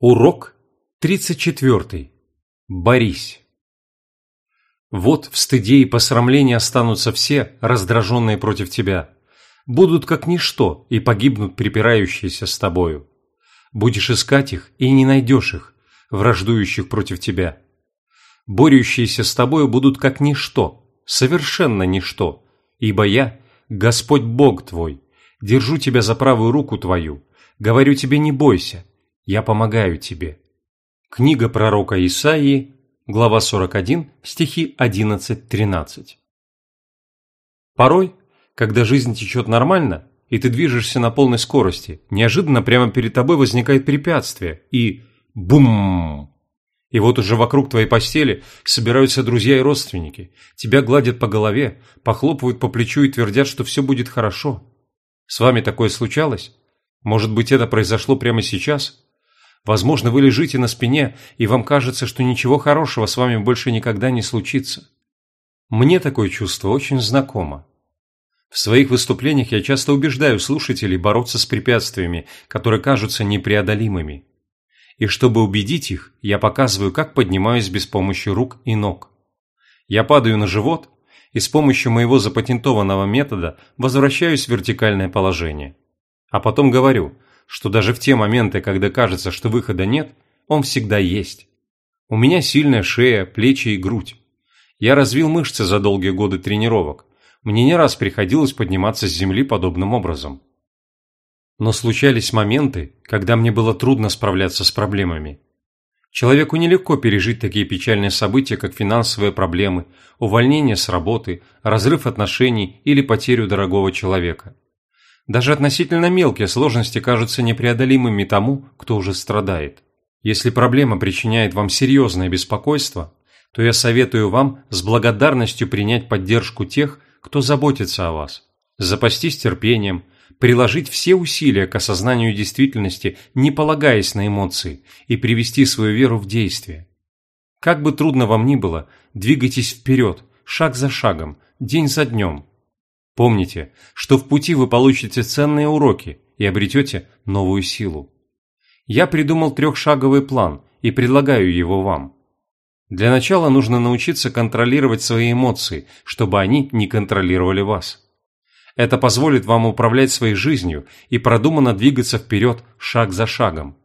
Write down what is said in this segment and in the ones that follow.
Урок 34. Борись. Вот в стыде и посрамлении останутся все, раздраженные против тебя. Будут как ничто и погибнут припирающиеся с тобою. Будешь искать их и не найдешь их, враждующих против тебя. Борющиеся с тобою будут как ничто, совершенно ничто, ибо я, Господь Бог твой, держу тебя за правую руку твою, говорю тебе не бойся, я помогаю тебе». Книга пророка Исаии, глава 41, стихи 11-13. Порой, когда жизнь течет нормально, и ты движешься на полной скорости, неожиданно прямо перед тобой возникает препятствие, и бум! И вот уже вокруг твоей постели собираются друзья и родственники, тебя гладят по голове, похлопывают по плечу и твердят, что все будет хорошо. С вами такое случалось? Может быть, это произошло прямо сейчас? Возможно, вы лежите на спине, и вам кажется, что ничего хорошего с вами больше никогда не случится. Мне такое чувство очень знакомо. В своих выступлениях я часто убеждаю слушателей бороться с препятствиями, которые кажутся непреодолимыми. И чтобы убедить их, я показываю, как поднимаюсь без помощи рук и ног. Я падаю на живот и с помощью моего запатентованного метода возвращаюсь в вертикальное положение. А потом говорю – что даже в те моменты, когда кажется, что выхода нет, он всегда есть. У меня сильная шея, плечи и грудь. Я развил мышцы за долгие годы тренировок. Мне не раз приходилось подниматься с земли подобным образом. Но случались моменты, когда мне было трудно справляться с проблемами. Человеку нелегко пережить такие печальные события, как финансовые проблемы, увольнение с работы, разрыв отношений или потерю дорогого человека. Даже относительно мелкие сложности кажутся непреодолимыми тому, кто уже страдает. Если проблема причиняет вам серьезное беспокойство, то я советую вам с благодарностью принять поддержку тех, кто заботится о вас, запастись терпением, приложить все усилия к осознанию действительности, не полагаясь на эмоции, и привести свою веру в действие. Как бы трудно вам ни было, двигайтесь вперед, шаг за шагом, день за днем, Помните, что в пути вы получите ценные уроки и обретете новую силу. Я придумал трехшаговый план и предлагаю его вам. Для начала нужно научиться контролировать свои эмоции, чтобы они не контролировали вас. Это позволит вам управлять своей жизнью и продуманно двигаться вперед шаг за шагом.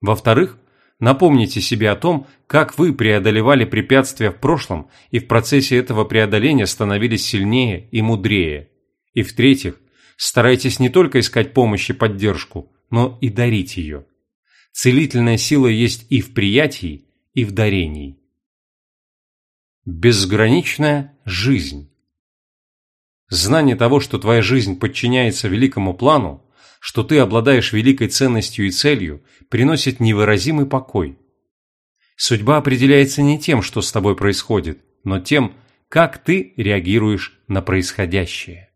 Во-вторых, Напомните себе о том, как вы преодолевали препятствия в прошлом и в процессе этого преодоления становились сильнее и мудрее. И в-третьих, старайтесь не только искать помощь и поддержку, но и дарить ее. Целительная сила есть и в приятии, и в дарении. Безграничная жизнь Знание того, что твоя жизнь подчиняется великому плану, что ты обладаешь великой ценностью и целью, приносит невыразимый покой. Судьба определяется не тем, что с тобой происходит, но тем, как ты реагируешь на происходящее.